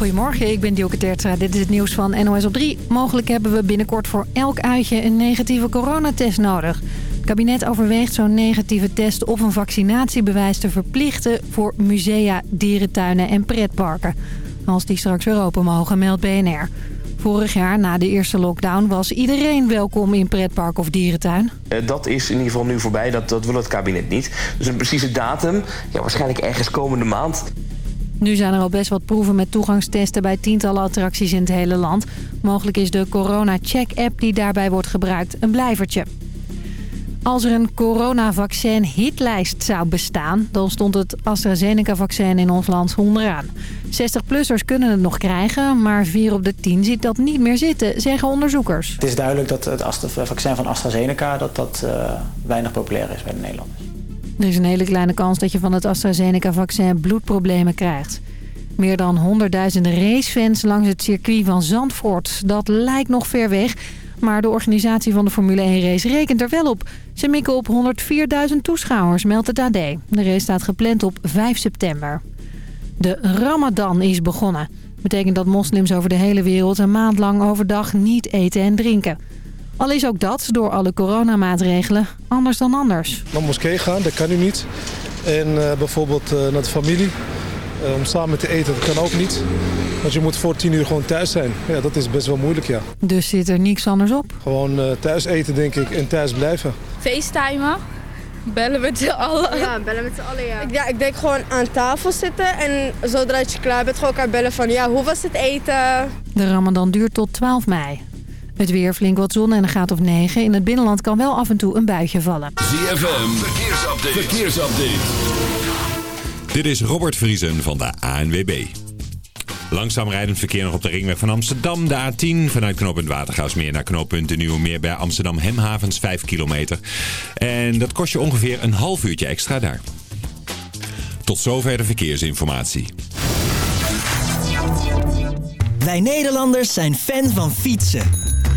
Goedemorgen, ik ben Dioke Tertra. Dit is het nieuws van NOS op 3. Mogelijk hebben we binnenkort voor elk uitje een negatieve coronatest nodig. Het kabinet overweegt zo'n negatieve test of een vaccinatiebewijs te verplichten... voor musea, dierentuinen en pretparken. Als die straks weer open mogen, meldt BNR. Vorig jaar, na de eerste lockdown, was iedereen welkom in pretpark of dierentuin. Eh, dat is in ieder geval nu voorbij, dat, dat wil het kabinet niet. Dus een precieze datum, ja, waarschijnlijk ergens komende maand. Nu zijn er al best wat proeven met toegangstesten bij tientallen attracties in het hele land. Mogelijk is de Corona Check app die daarbij wordt gebruikt een blijvertje. Als er een coronavaccin-hitlijst zou bestaan... dan stond het AstraZeneca-vaccin in ons land onderaan. 60-plussers kunnen het nog krijgen, maar 4 op de 10 ziet dat niet meer zitten, zeggen onderzoekers. Het is duidelijk dat het vaccin van AstraZeneca dat dat, uh, weinig populair is bij de Nederlanders. Er is een hele kleine kans dat je van het AstraZeneca-vaccin bloedproblemen krijgt. Meer dan 100.000 racefans langs het circuit van Zandvoort. Dat lijkt nog ver weg... Maar de organisatie van de Formule 1 race rekent er wel op. Ze mikken op 104.000 toeschouwers, meldt het AD. De race staat gepland op 5 september. De Ramadan is begonnen. Betekent dat moslims over de hele wereld een maand lang overdag niet eten en drinken. Al is ook dat, door alle coronamaatregelen, anders dan anders. Naar moskee gaan, dat kan nu niet. En uh, bijvoorbeeld uh, naar de familie. Uh, om samen te eten, dat kan ook niet. Want je moet voor tien uur gewoon thuis zijn. Ja, dat is best wel moeilijk, ja. Dus zit er niks anders op? Gewoon thuis eten, denk ik, en thuis blijven. FaceTimen. Bellen met z'n allen. Ja, bellen met z'n allen, ja. Ik, ja. ik denk gewoon aan tafel zitten en zodra je klaar bent, gewoon elkaar bellen van... ja, hoe was het eten? De ramadan duurt tot 12 mei. Het weer flink wat zon en een graad of 9. In het binnenland kan wel af en toe een buitje vallen. ZFM, verkeersupdate. verkeersupdate. Dit is Robert Vriesen van de ANWB. Langzaam rijdend verkeer nog op de ringweg van Amsterdam. De A10 vanuit knooppunt Watergaasmeer naar knooppunt de Nieuwe Meer bij Amsterdam Hemhavens 5 kilometer. En dat kost je ongeveer een half uurtje extra daar. Tot zover de verkeersinformatie. Wij Nederlanders zijn fan van fietsen.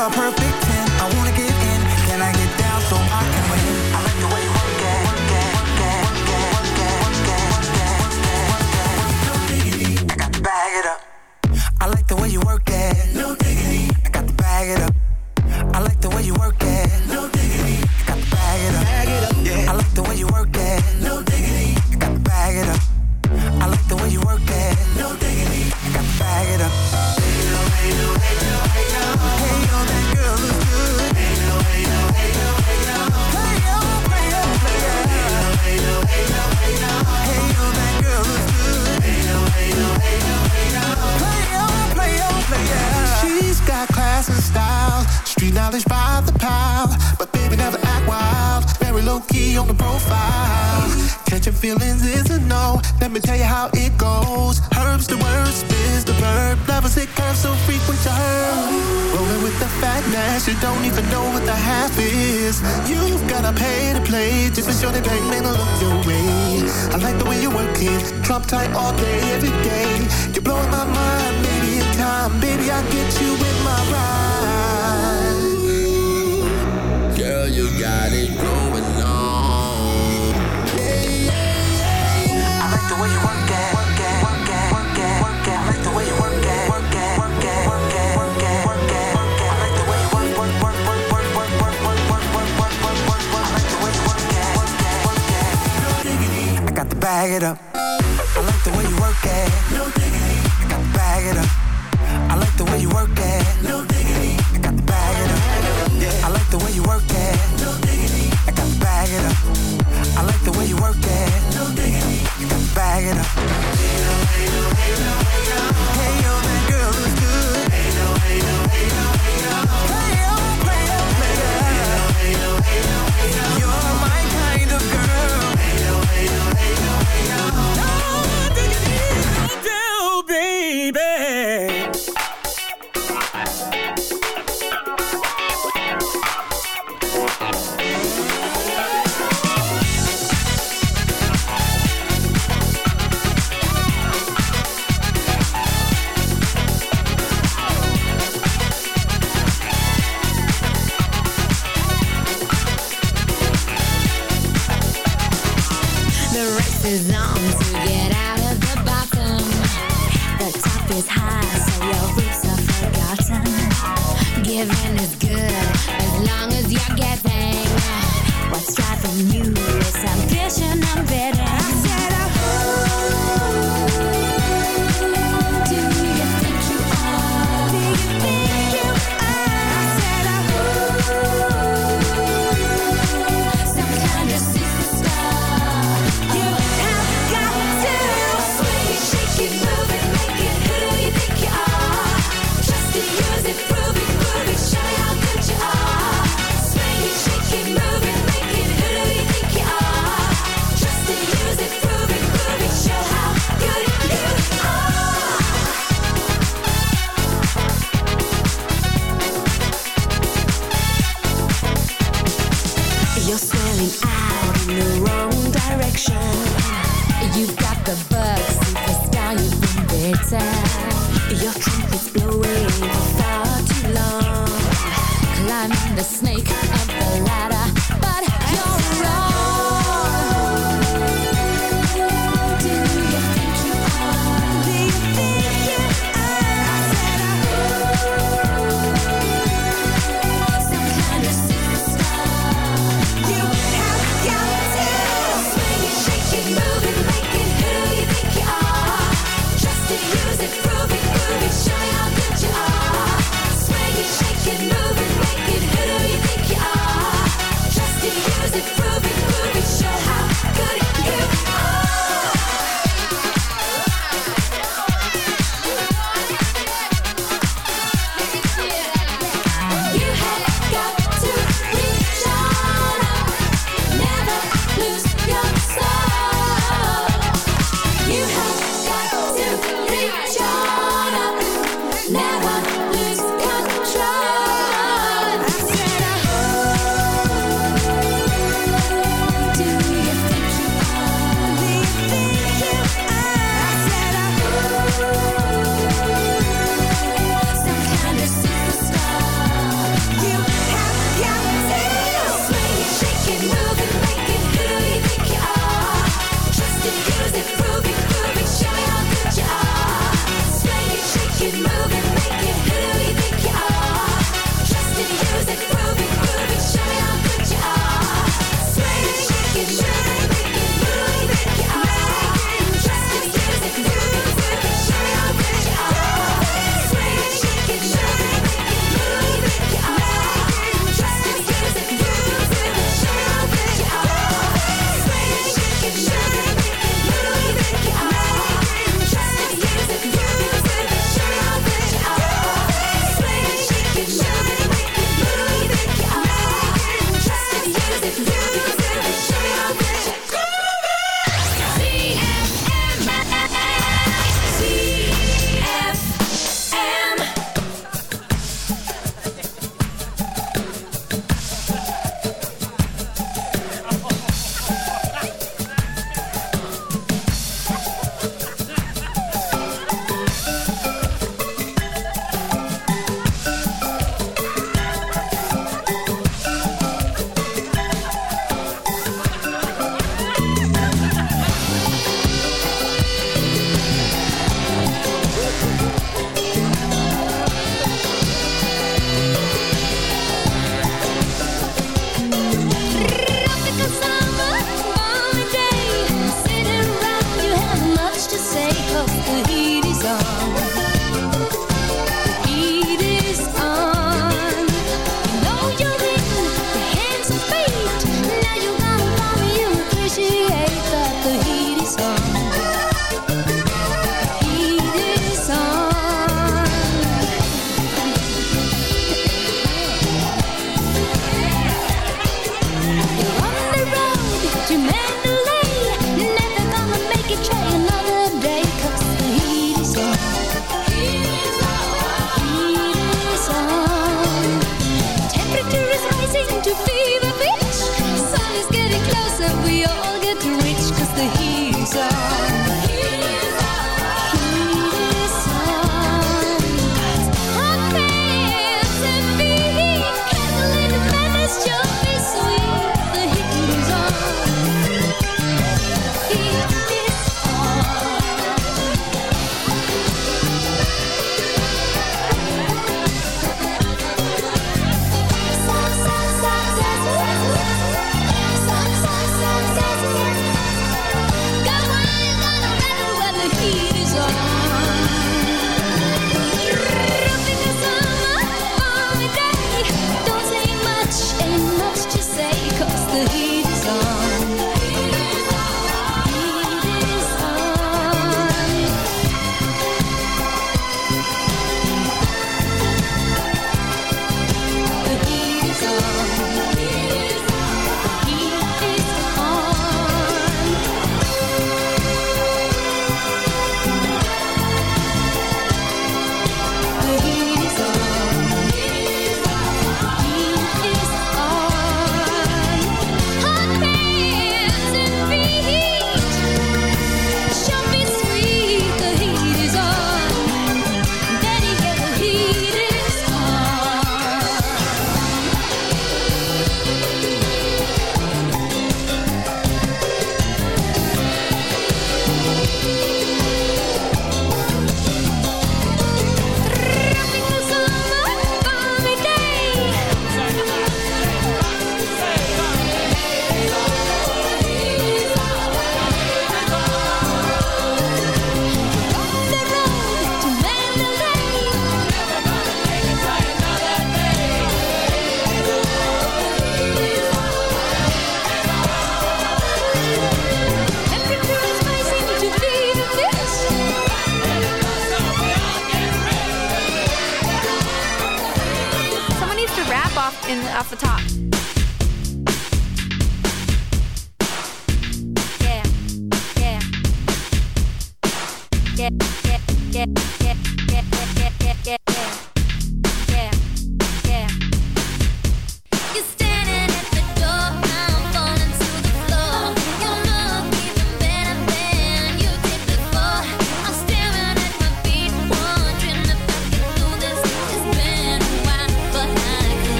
you're a perfect 10. I wanna get in. Can I get down so I can win? I like the way you work at. Bag it up. I like the way you work it. No diggity. I got to bag it up. I like the way you work it. Me tell you how it goes. Herbs the word, spins the verb. Lovers it curves so frequent to her. Rolling with the fatness, you don't even know what the half is. You've gotta pay to play just for sure they bang man look your way. I like the way you work it, drop tight all day, every day. You're blowing my mind, maybe In time, baby, I get you in bag it up.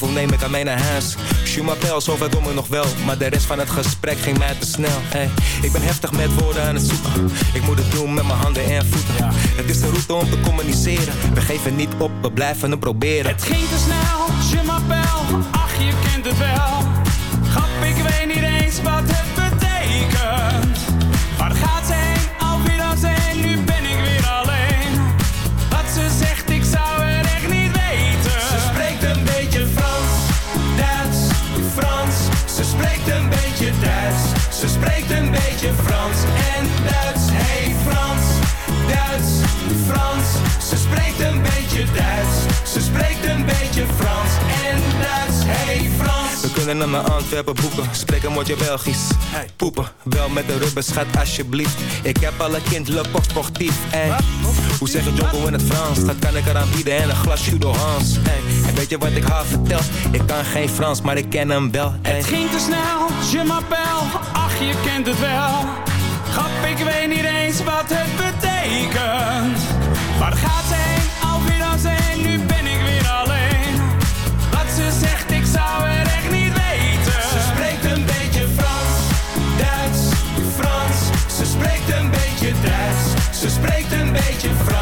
mezelf, neem ik aan mijn huis? Schumapel, zover kom ik nog wel, maar de rest van het gesprek ging mij te snel. Hey, ik ben heftig met woorden aan het zoeken, ik moet het doen met mijn handen en voeten. Ja. Het is de route om te communiceren, we geven niet op, we blijven het proberen. Het ging te snel, Schumapel, ach je kent het wel. Grap, ik weet niet eens wat het betekent. Waar gaat ze heen? Ze spreekt een beetje Frans en Duits. Hey Frans, Duits, Frans. Ze spreekt een beetje Duits. Ze spreekt een beetje Frans en Duits. Hey Frans. We kunnen naar mijn Antwerpen boeken. Spreek een woordje Belgisch. Hey. Poepen, wel met de rubbers, schat alsjeblieft. Ik heb alle kind le sportief. Hey. Hoe zeg je jongen in het Frans? Dat kan ik eraan bieden en een glas Judo Hans. En weet je wat ik haar vertel? Ik kan geen Frans, maar ik ken hem wel. Hey. Het ging te snel, je m'appelle je kent het wel. Grap, ik weet niet eens wat het betekent. Waar gaat ze heen, alweer dan zijn, nu ben ik weer alleen. Wat ze zegt, ik zou het echt niet weten. Ze spreekt een beetje Frans, Duits, Frans. Ze spreekt een beetje Duits. Ze spreekt een beetje Frans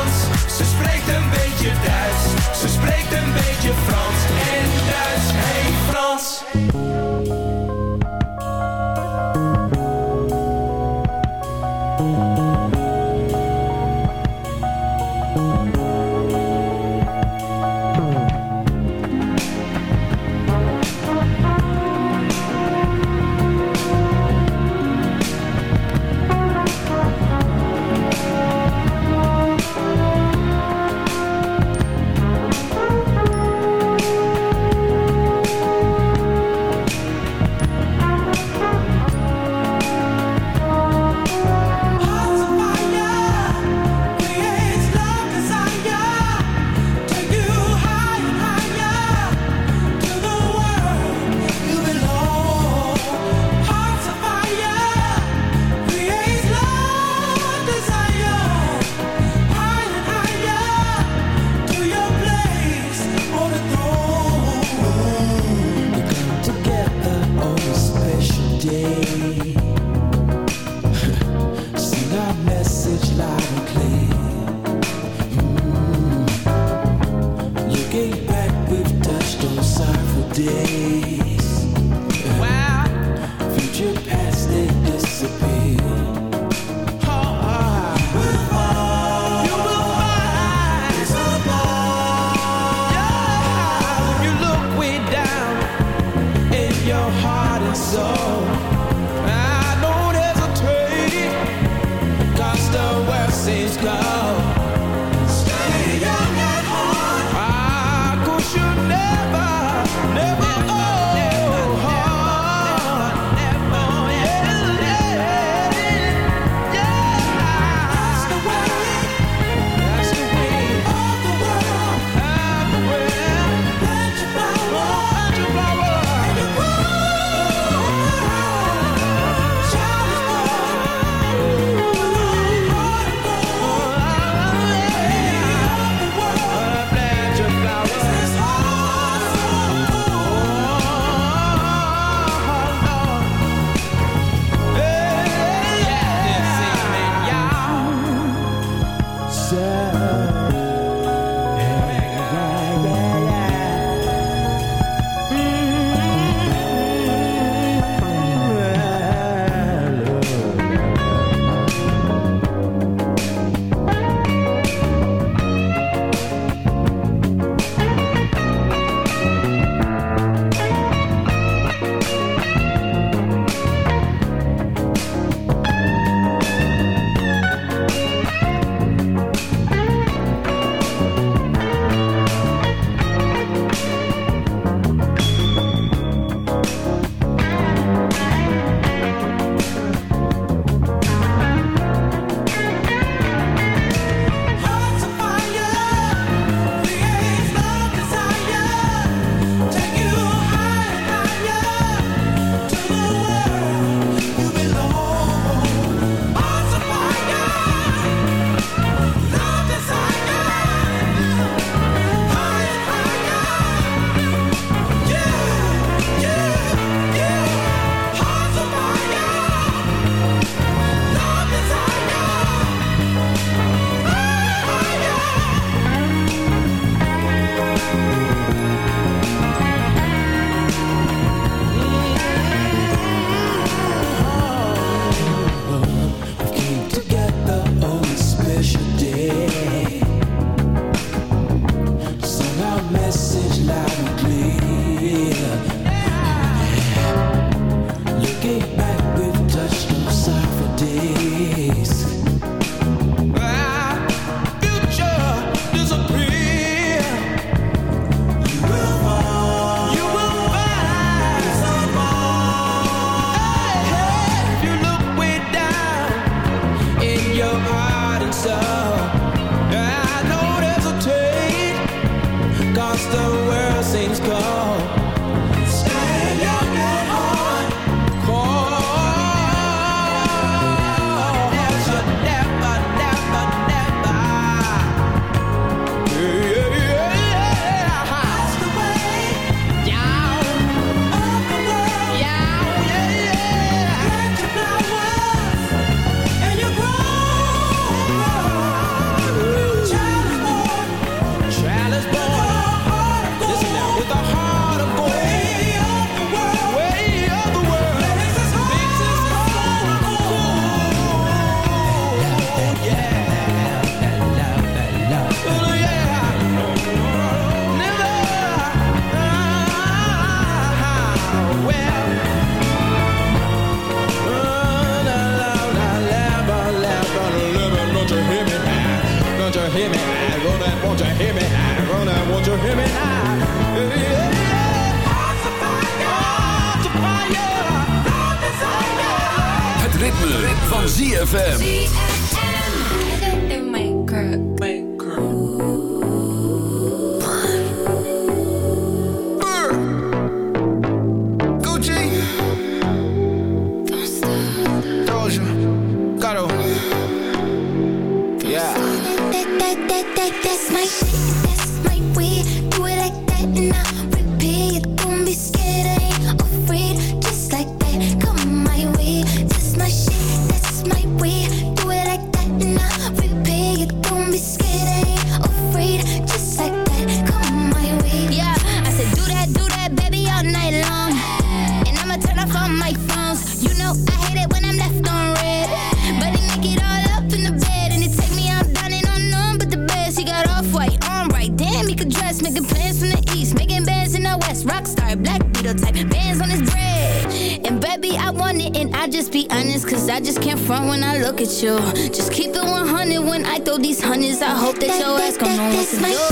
Ze spreekt een beetje Frans message loud and clear. Won't you hear me now? Won't you hear me now? Yeah, yeah, yeah. Hearts of fire, hearts of fire, from desire. Het ritme, van ZFM. Gucci. Doja. Gato. That, that, that, that, that's my shit, You. Just keep it 100 when I throw these hundreds. I hope that your ass gon' know what to my do.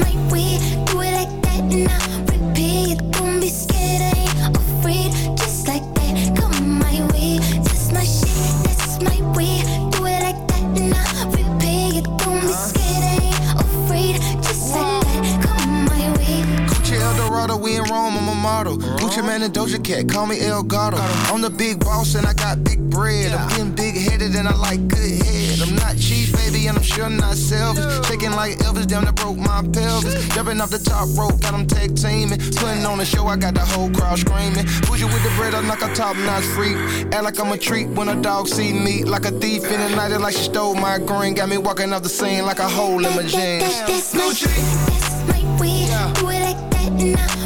my way. Do it like that and I repeat. Don't be scared, ain't afraid. Just like that, come my way. My shit, my way. Do it like that and I repeat. Don't be scared, ain't afraid. Just like that, come my way. Gucci we in Rome, I'm a model. Gucci Man and Doja Cat, call me El Gato. I'm the big boss and I got big bread. And I like good head. I'm not cheap, baby, and I'm sure not selfish. Shaking like Elvis, damn, that broke my pelvis. Jumping off the top rope, got them tag teaming. Putting on a show, I got the whole crowd screaming. Bougie with the bread, I'm like a top notch freak. Act like I'm a treat when a dog see me. Like a thief in the night, like she stole my green. Got me walking off the scene like a hole in my jeans. That's my that's my way. Do it like that and I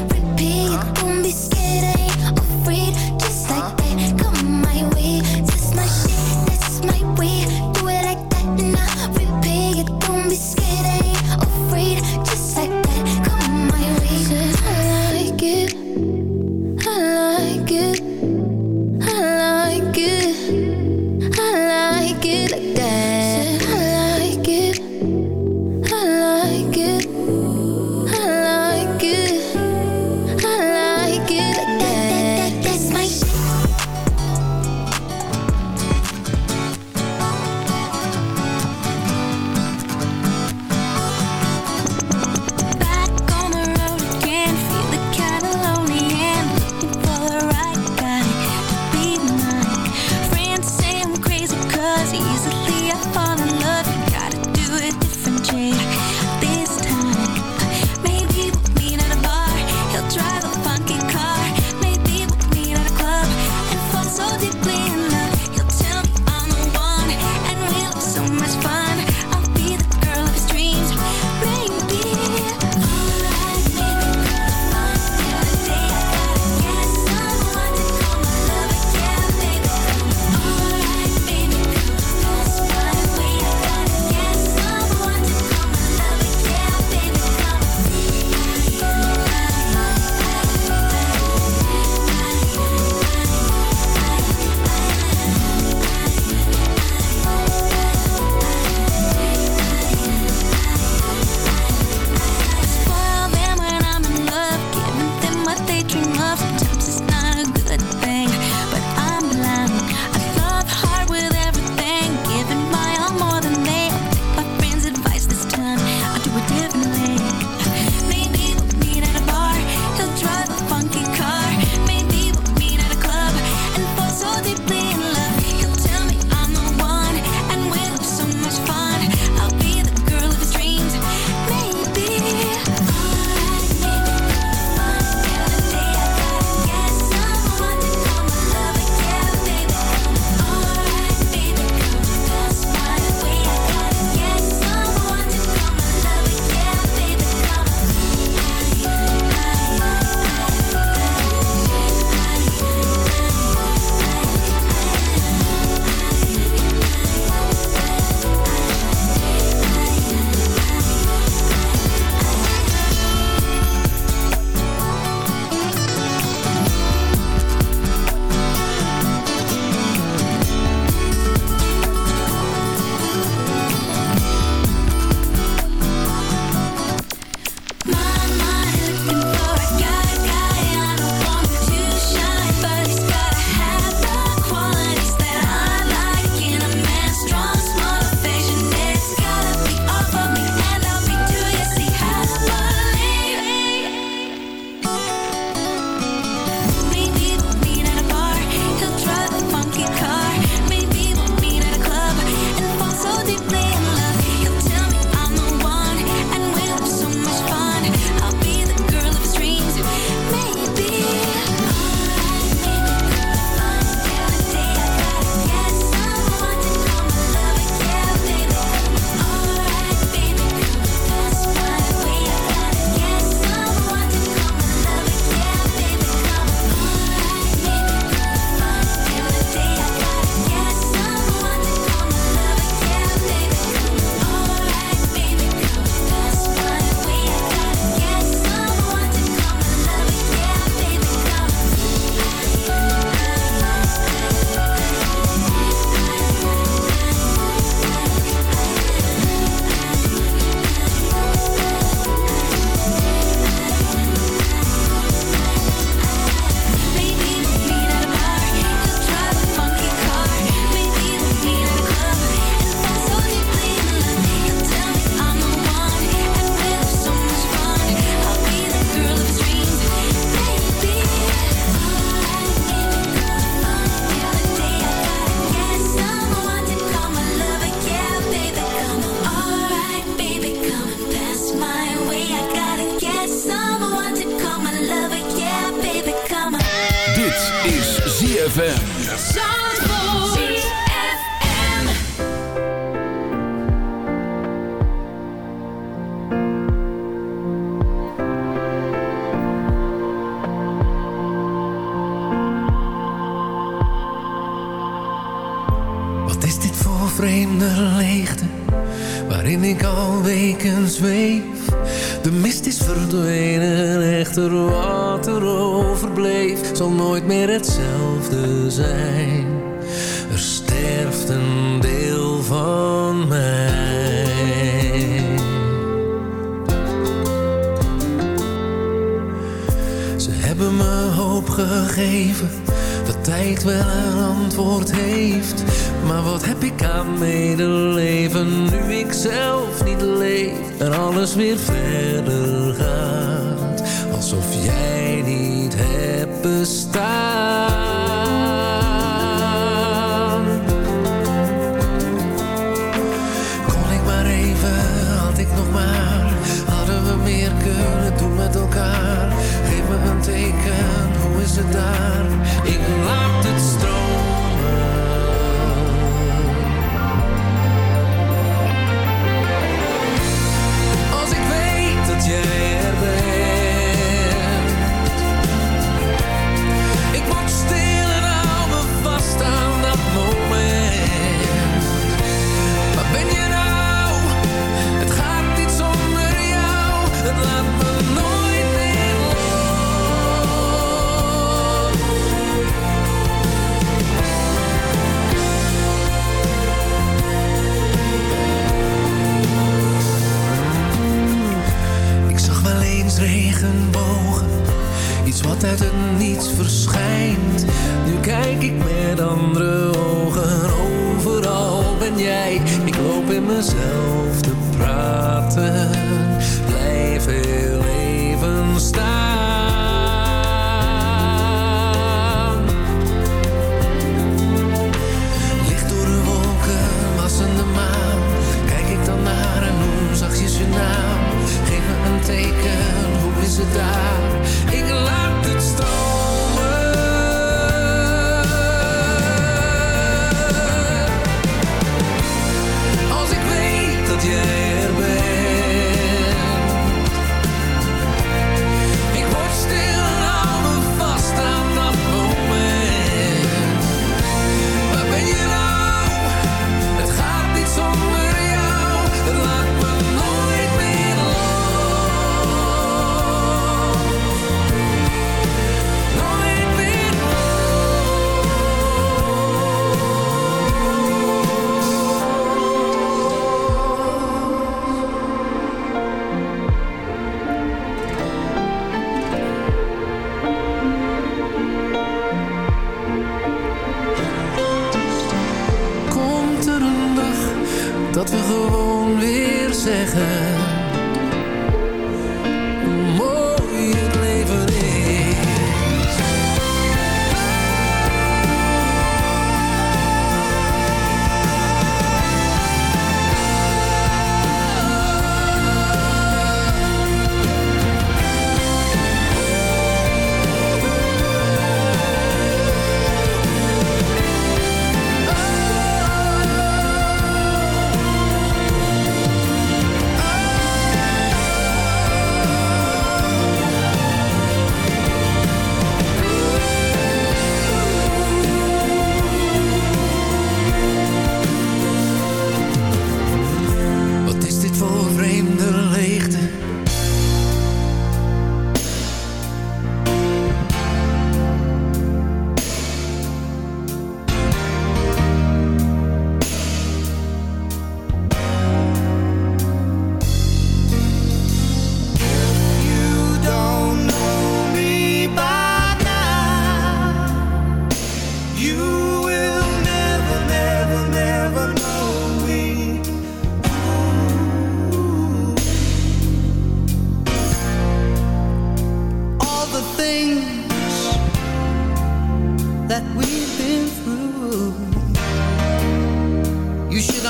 Mede leven. Nu ik zelf niet leef en alles weer verder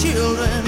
children.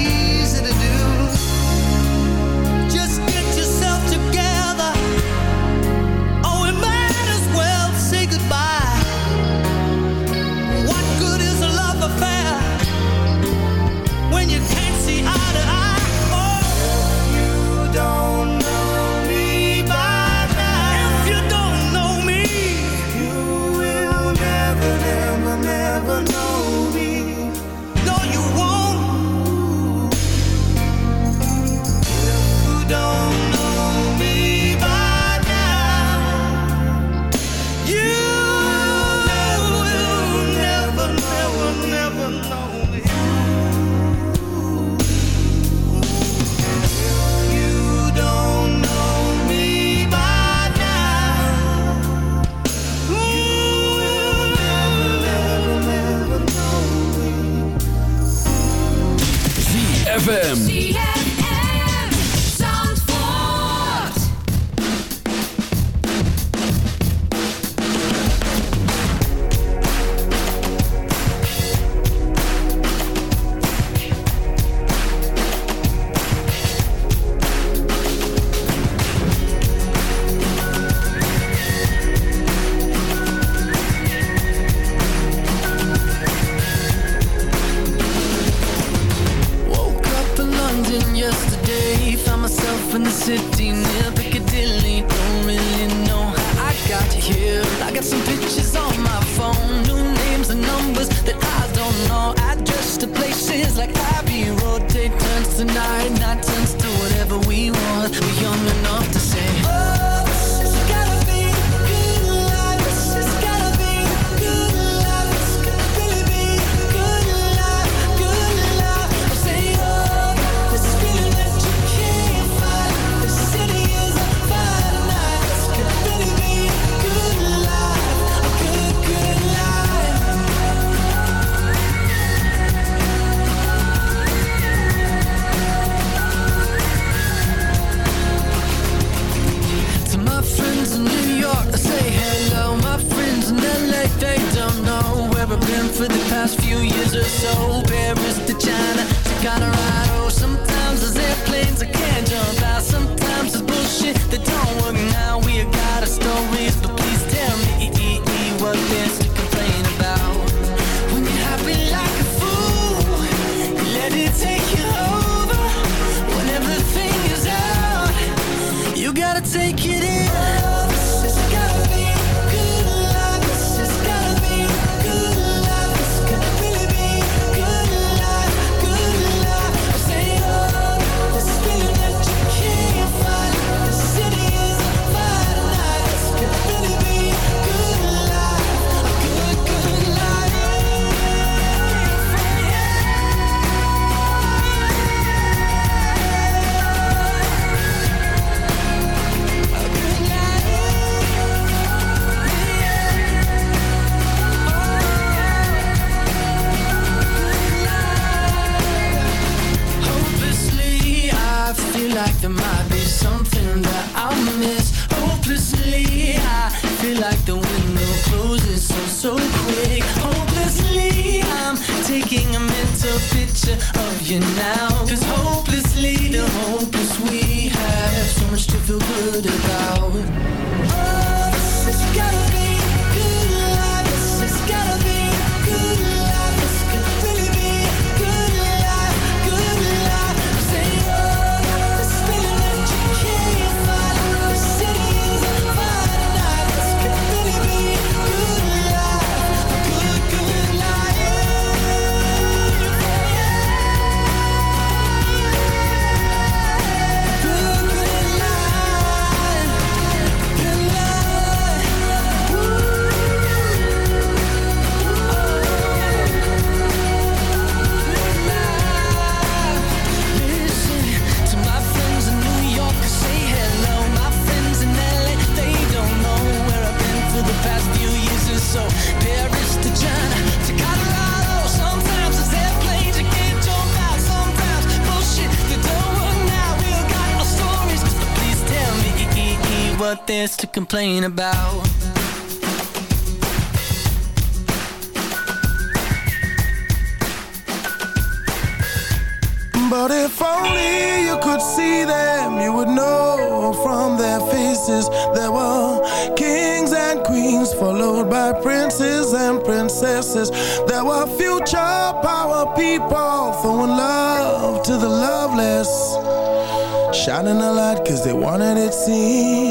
shining a light cause they wanted it seen.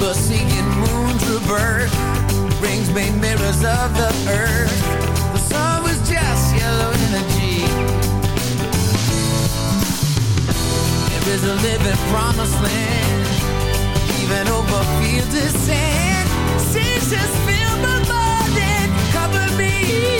Rainbow seeking moon to birth? Rings made mirrors of the earth. The sun was just yellow energy. There is a living promised land. Even over fields of sand. Seas just filled with mud and abundant me.